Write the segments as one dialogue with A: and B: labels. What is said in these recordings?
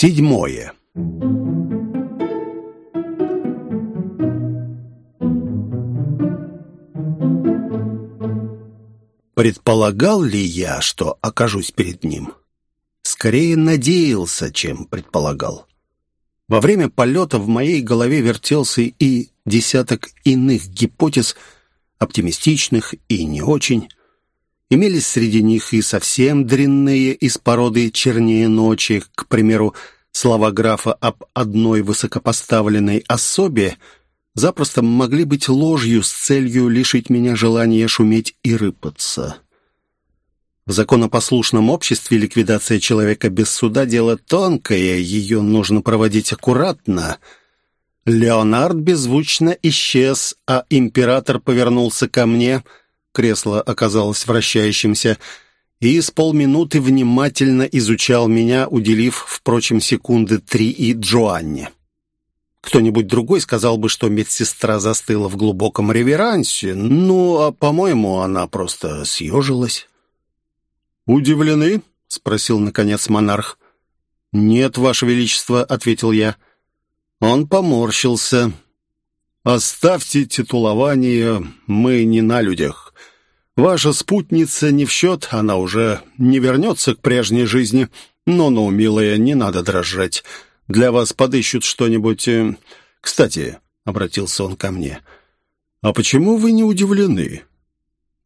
A: Седьмое. Предполагал ли я, что окажусь перед ним? Скорее надеялся, чем предполагал. Во время полета в моей голове вертелся и десяток иных гипотез, оптимистичных и не очень. Имелись среди них и совсем дрянные из породы чернее ночи, к примеру, слова графа об одной высокопоставленной особе запросто могли быть ложью с целью лишить меня желания шуметь и рыпаться. В законопослушном обществе ликвидация человека без суда – дело тонкое, ее нужно проводить аккуратно. Леонард беззвучно исчез, а император повернулся ко мне – кресло оказалось вращающимся, и с полминуты внимательно изучал меня, уделив, впрочем, секунды три и Джоанне. Кто-нибудь другой сказал бы, что медсестра застыла в глубоком реверансе, ну, а, по-моему, она просто съежилась. «Удивлены?» — спросил, наконец, монарх. «Нет, Ваше Величество», — ответил я. Он поморщился. «Оставьте титулование, мы не на людях. Ваша спутница не в счет, она уже не вернется к прежней жизни. Но-ну, милая, не надо дрожать. Для вас подыщут что-нибудь... Э, кстати, — обратился он ко мне, — а почему вы не удивлены?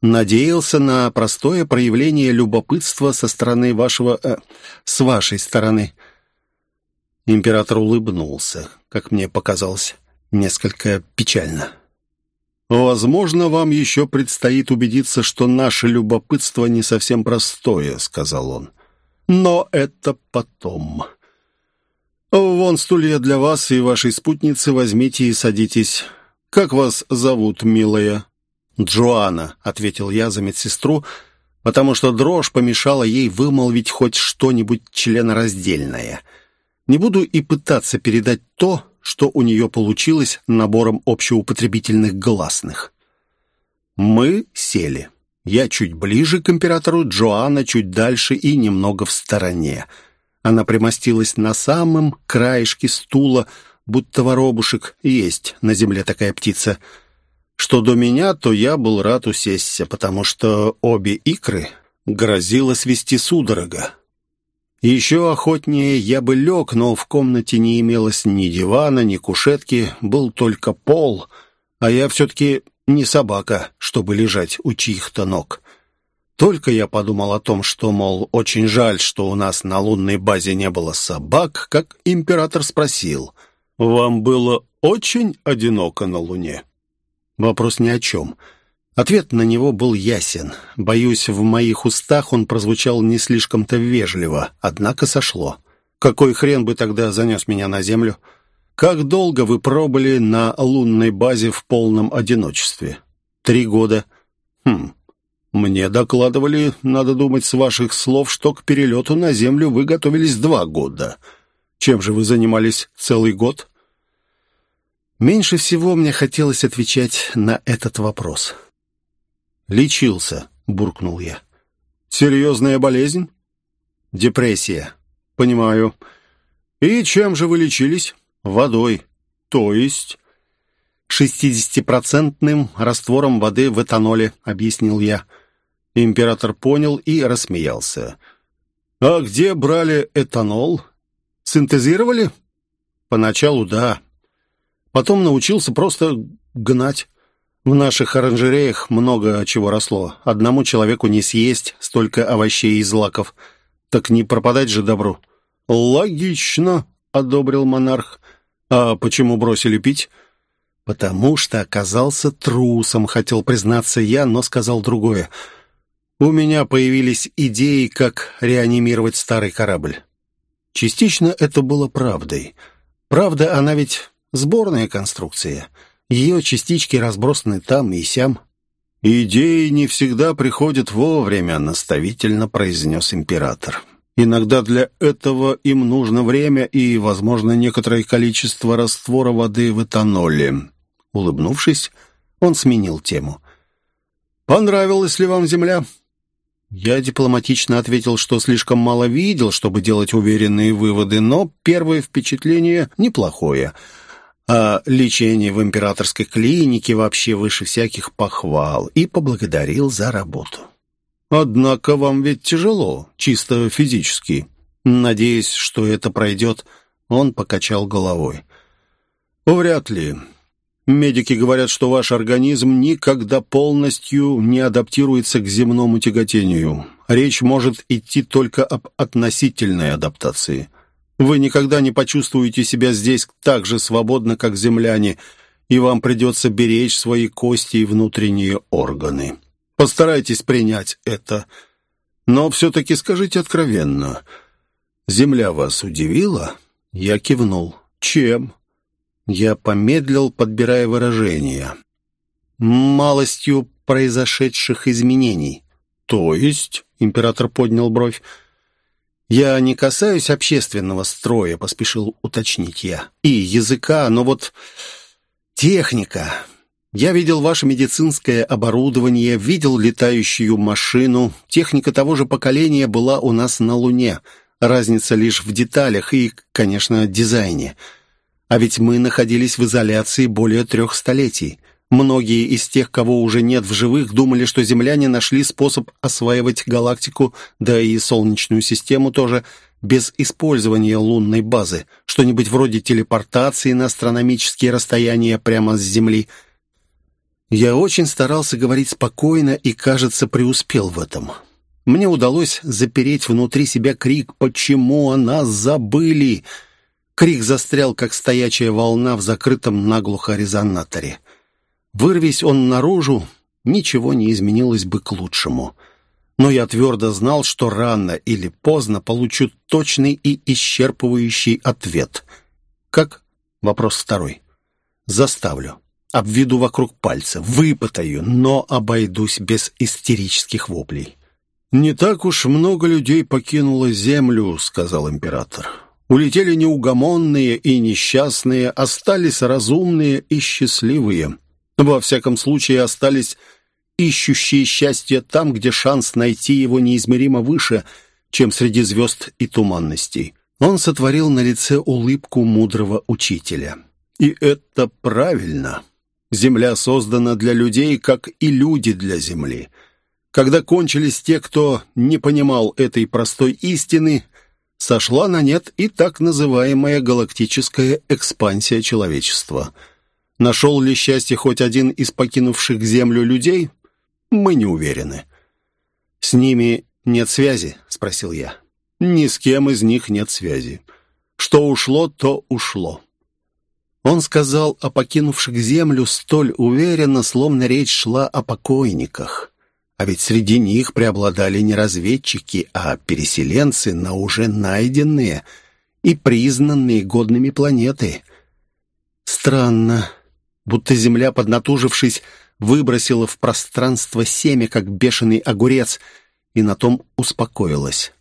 A: Надеялся на простое проявление любопытства со стороны вашего... Э, с вашей стороны. Император улыбнулся, как мне показалось, несколько печально. «Возможно, вам еще предстоит убедиться, что наше любопытство не совсем простое», — сказал он. «Но это потом. Вон стулья для вас и вашей спутницы возьмите и садитесь. Как вас зовут, милая?» «Джоанна», — ответил я за медсестру, потому что дрожь помешала ей вымолвить хоть что-нибудь членораздельное. Не буду и пытаться передать то, что у нее получилось набором общеупотребительных гласных. Мы сели. Я чуть ближе к императору, Джоанна чуть дальше и немного в стороне. Она примостилась на самом краешке стула, будто воробушек. Есть на земле такая птица. Что до меня, то я был рад усесться, потому что обе икры грозило свести судорога. Еще охотнее я бы лег, но в комнате не имелось ни дивана, ни кушетки, был только пол, а я все-таки не собака, чтобы лежать у чьих-то ног. Только я подумал о том, что, мол, очень жаль, что у нас на лунной базе не было собак, как император спросил, «Вам было очень одиноко на Луне?» Вопрос ни о чем. Ответ на него был ясен. Боюсь, в моих устах он прозвучал не слишком-то вежливо, однако сошло. Какой хрен бы тогда занес меня на Землю? Как долго вы пробыли на лунной базе в полном одиночестве? Три года. Хм. Мне докладывали, надо думать, с ваших слов, что к перелету на Землю вы готовились два года. Чем же вы занимались целый год? Меньше всего мне хотелось отвечать на этот вопрос. «Лечился», — буркнул я. «Серьезная болезнь?» «Депрессия». «Понимаю. И чем же вы лечились?» «Водой». «То есть?» «Шестидесятипроцентным раствором воды в этаноле», — объяснил я. Император понял и рассмеялся. «А где брали этанол? Синтезировали?» «Поначалу да. Потом научился просто гнать. В наших оранжереях много чего росло. Одному человеку не съесть столько овощей и злаков. Так не пропадать же добру». «Логично», — одобрил монарх. «А почему бросили пить?» «Потому что оказался трусом», — хотел признаться я, но сказал другое. «У меня появились идеи, как реанимировать старый корабль». Частично это было правдой. Правда, она ведь сборная конструкция — ее частички разбросаны там и сям. «Идеи не всегда приходят вовремя», — наставительно произнес император. «Иногда для этого им нужно время и, возможно, некоторое количество раствора воды в этаноле». Улыбнувшись, он сменил тему. «Понравилась ли вам земля?» Я дипломатично ответил, что слишком мало видел, чтобы делать уверенные выводы, но первое впечатление неплохое. А лечение в императорской клинике вообще выше всяких похвал. И поблагодарил за работу. Однако вам ведь тяжело, чисто физически. Надеясь, что это пройдет, он покачал головой. Вряд ли. Медики говорят, что ваш организм никогда полностью не адаптируется к земному тяготению. Речь может идти только об относительной адаптации. Вы никогда не почувствуете себя здесь так же свободно, как земляне, и вам придется беречь свои кости и внутренние органы. Постарайтесь принять это. Но все-таки скажите откровенно. Земля вас удивила? Я кивнул. Чем? Я помедлил, подбирая выражения. «Малостью произошедших изменений». «То есть?» — император поднял бровь. «Я не касаюсь общественного строя», — поспешил уточнить я. «И языка, но вот техника. Я видел ваше медицинское оборудование, видел летающую машину. Техника того же поколения была у нас на Луне. Разница лишь в деталях и, конечно, дизайне». А ведь мы находились в изоляции более трех столетий. Многие из тех, кого уже нет в живых, думали, что земляне нашли способ осваивать галактику, да и Солнечную систему тоже, без использования лунной базы, что-нибудь вроде телепортации на астрономические расстояния прямо с Земли. Я очень старался говорить спокойно и, кажется, преуспел в этом. Мне удалось запереть внутри себя крик «Почему о нас забыли?» Крик застрял, как стоячая волна в закрытом наглухо резонаторе. Вырвись он наружу, ничего не изменилось бы к лучшему. Но я твердо знал, что рано или поздно получу точный и исчерпывающий ответ. Как? Вопрос второй. Заставлю. Обведу вокруг пальца, выпытаю, но обойдусь без истерических воплей. «Не так уж много людей покинуло Землю», — сказал император. Улетели неугомонные и несчастные, остались разумные и счастливые. Во всяком случае, остались ищущие счастье там, где шанс найти его неизмеримо выше, чем среди звезд и туманностей. Он сотворил на лице улыбку мудрого учителя. И это правильно. Земля создана для людей, как и люди для Земли. Когда кончились те, кто не понимал этой простой истины, сошла на нет и так называемая галактическая экспансия человечества. Нашел ли счастье хоть один из покинувших Землю людей? Мы не уверены. «С ними нет связи?» — спросил я. «Ни с кем из них нет связи. Что ушло, то ушло». Он сказал о покинувших Землю столь уверенно, словно речь шла о покойниках. А ведь среди них преобладали не разведчики, а переселенцы на уже найденные и признанные годными планеты. Странно, будто Земля, поднатужившись, выбросила в пространство семя, как бешеный огурец, и на том успокоилась.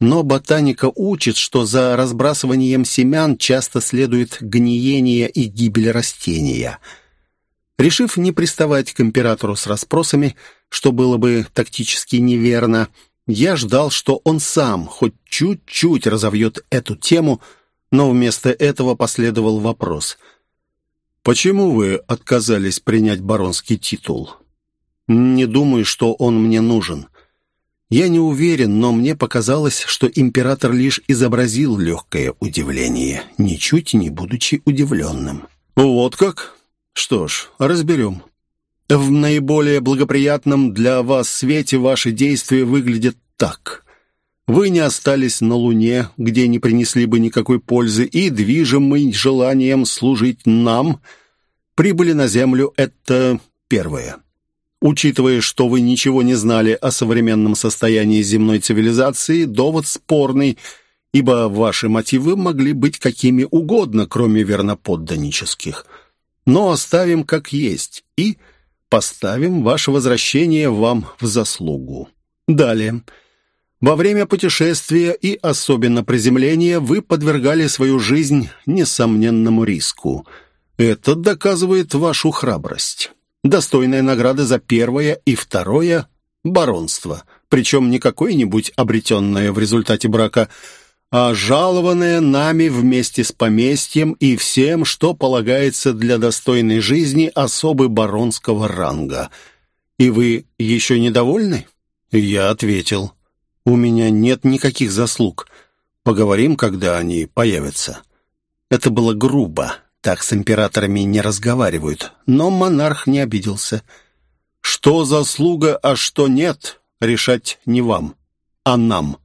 A: Но ботаника учит, что за разбрасыванием семян часто следует гниение и гибель растения — Решив не приставать к императору с расспросами, что было бы тактически неверно, я ждал, что он сам хоть чуть-чуть разовьет эту тему, но вместо этого последовал вопрос. «Почему вы отказались принять баронский титул?» «Не думаю, что он мне нужен. Я не уверен, но мне показалось, что император лишь изобразил легкое удивление, ничуть не будучи удивленным». «Вот как? Что ж, разберем. В наиболее благоприятном для вас свете ваши действия выглядят так. Вы не остались на Луне, где не принесли бы никакой пользы, и, движимый желанием служить нам, прибыли на Землю — это первое. Учитывая, что вы ничего не знали о современном состоянии земной цивилизации, довод спорный, ибо ваши мотивы могли быть какими угодно, кроме верноподданнических — но оставим как есть и поставим ваше возвращение вам в заслугу. Далее. Во время путешествия и особенно приземления вы подвергали свою жизнь несомненному риску. Это доказывает вашу храбрость. Достойная награда за первое и второе – баронство. причем не какое-нибудь обретенное в результате брака, а жалованное нами вместе с поместьем и всем, что полагается для достойной жизни особы баронского ранга. И вы еще недовольны? Я ответил, у меня нет никаких заслуг. Поговорим, когда они появятся. Это было грубо, так с императорами не разговаривают, но монарх не обиделся. Что заслуга, а что нет, решать не вам, а нам.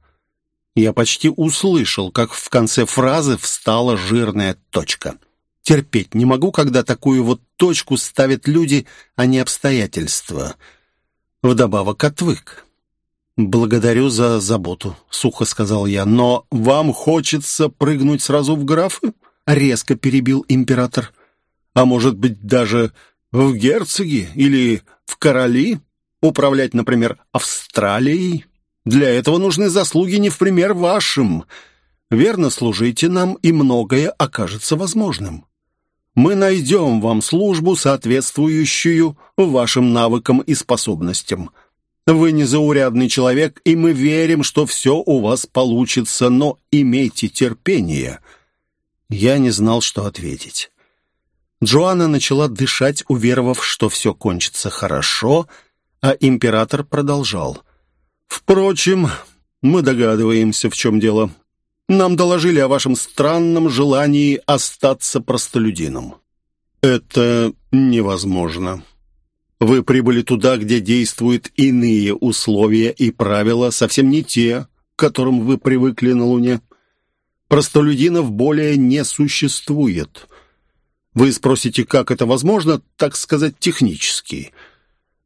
A: Я почти услышал, как в конце фразы встала жирная точка. Терпеть не могу, когда такую вот точку ставят люди, а не обстоятельства. Вдобавок отвык. «Благодарю за заботу», — сухо сказал я. «Но вам хочется прыгнуть сразу в графы?» — резко перебил император. «А может быть, даже в герцоги или в короли? Управлять, например, Австралией?» Для этого нужны заслуги не в пример вашим. Верно служите нам, и многое окажется возможным. Мы найдем вам службу, соответствующую вашим навыкам и способностям. Вы незаурядный человек, и мы верим, что все у вас получится, но имейте терпение». Я не знал, что ответить. Джоанна начала дышать, уверовав, что все кончится хорошо, а император продолжал. Впрочем, мы догадываемся, в чем дело. Нам доложили о вашем странном желании остаться простолюдином. Это невозможно. Вы прибыли туда, где действуют иные условия и правила, совсем не те, к которым вы привыкли на Луне. Простолюдинов более не существует. Вы спросите, как это возможно, так сказать, технически –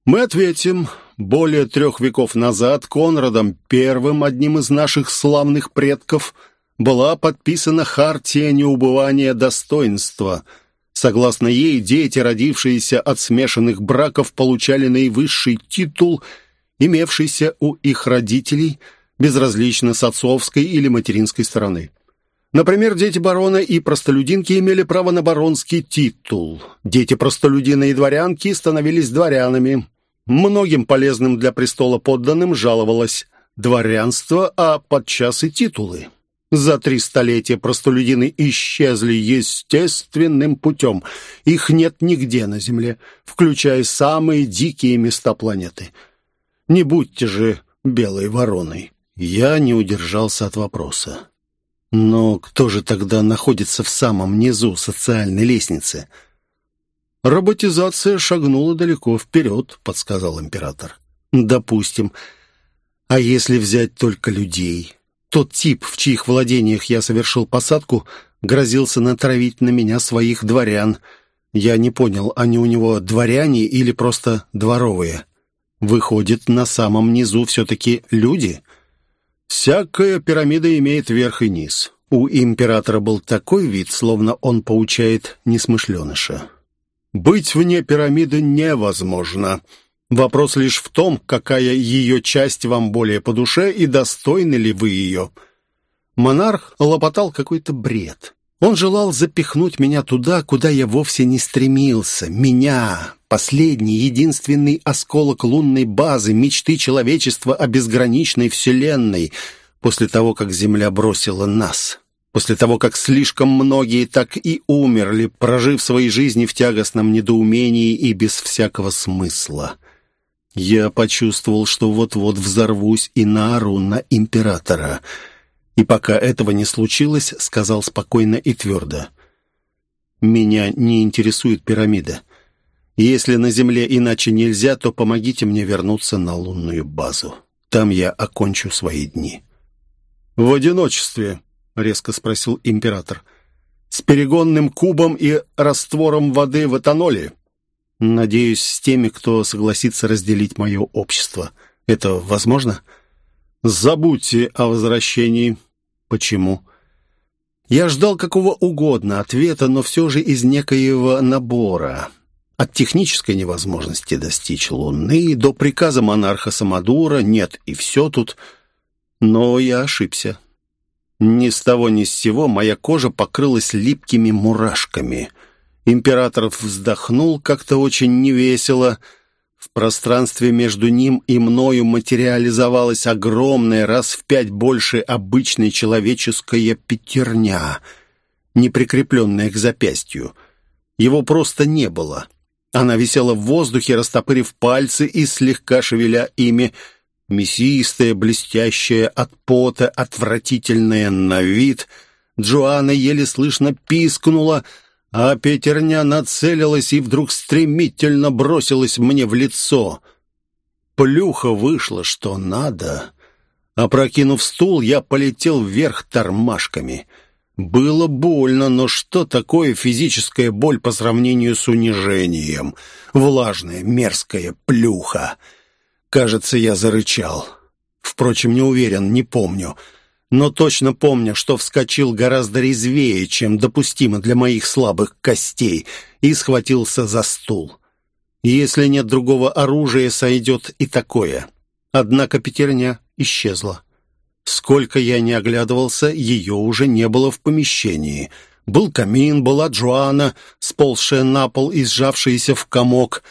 A: мы ответим, более трех веков назад Конрадом I, одним из наших славных предков, была подписана Хартия неубывания достоинства. Согласно ей, дети, родившиеся от смешанных браков, получали наивысший титул, имевшийся у их родителей, безразлично с отцовской или материнской стороны. Например, дети барона и простолюдинки имели право на баронский титул. Дети простолюдина и дворянки становились дворянами. Многим полезным для престола подданным жаловалось дворянство, а подчас и титулы. За три столетия простолюдины исчезли естественным путем. Их нет нигде на Земле, включая самые дикие места планеты. Не будьте же белой вороной. Я не удержался от вопроса. Но кто же тогда находится в самом низу социальной лестницы – «Роботизация шагнула далеко вперед», — подсказал император. «Допустим. А если взять только людей? Тот тип, в чьих владениях я совершил посадку, грозился натравить на меня своих дворян. Я не понял, они у него дворяне или просто дворовые? Выходит, на самом низу все-таки люди?» «Всякая пирамида имеет верх и низ». У императора был такой вид, словно он поучает несмышленыша. Быть вне пирамиды невозможно. Вопрос лишь в том, какая ее часть вам более по душе и достойны ли вы ее. Монарх лопотал какой-то бред. Он желал запихнуть меня туда, куда я вовсе не стремился. Меня, последний, единственный осколок лунной базы, мечты человечества о безграничной вселенной, после того, как Земля бросила нас после того, как слишком многие так и умерли, прожив свои жизни в тягостном недоумении и без всякого смысла. Я почувствовал, что вот-вот взорвусь и наору на императора. И пока этого не случилось, сказал спокойно и твердо. «Меня не интересует пирамида. Если на Земле иначе нельзя, то помогите мне вернуться на лунную базу. Там я окончу свои дни». «В одиночестве», — резко спросил император. «С перегонным кубом и раствором воды в этаноле?» «Надеюсь, с теми, кто согласится разделить мое общество. Это возможно?» «Забудьте о возвращении». «Почему?» Я ждал какого угодно ответа, но все же из некоего набора. От технической невозможности достичь Луны до приказа монарха Самодура нет, и все тут. Но я ошибся. Ни с того ни с сего моя кожа покрылась липкими мурашками. Император вздохнул как-то очень невесело. В пространстве между ним и мною материализовалась огромная, раз в пять больше обычной человеческая пятерня, не прикрепленная к запястью. Его просто не было. Она висела в воздухе, растопырив пальцы и слегка шевеля ими, мясистая, блестящая от пота, отвратительная на вид. Джоанна еле слышно пискнула — а пятерня нацелилась и вдруг стремительно бросилась мне в лицо. Плюха вышла, что надо. Опрокинув стул, я полетел вверх тормашками. Было больно, но что такое физическая боль по сравнению с унижением? Влажная, мерзкая плюха. Кажется, я зарычал. Впрочем, не уверен, не помню но точно помню, что вскочил гораздо резвее, чем допустимо для моих слабых костей, и схватился за стул. Если нет другого оружия, сойдет и такое. Однако пятерня исчезла. Сколько я не оглядывался, ее уже не было в помещении. Был камин, была Джоанна, сползшая на пол и сжавшаяся в комок,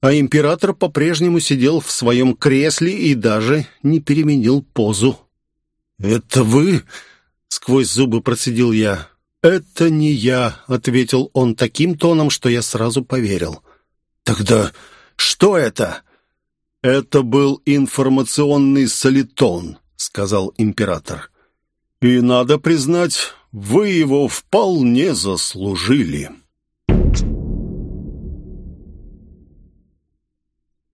A: а император по-прежнему сидел в своем кресле и даже не переменил позу. «Это вы?» — сквозь зубы процедил я. «Это не я», — ответил он таким тоном, что я сразу поверил. «Тогда что это?» «Это был информационный солитон», — сказал император. «И, надо признать, вы его вполне заслужили».